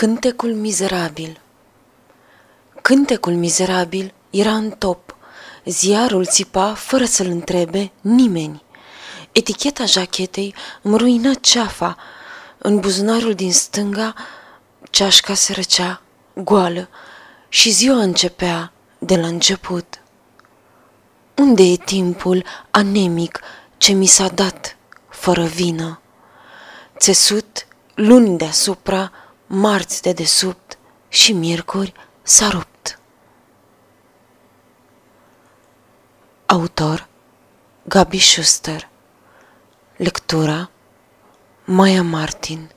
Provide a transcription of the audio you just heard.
Cântecul mizerabil Cântecul mizerabil era în top. Ziarul țipa fără să-l întrebe nimeni. Eticheta jachetei îmi ruina ceafa. În buzunarul din stânga, ceașca se răcea, goală, și ziua începea de la început. Unde e timpul anemic ce mi s-a dat, fără vină? Țesut, luni deasupra, marți de desubt și miercuri s-a rupt. Autor Gabi Schuster Lectura Maya Martin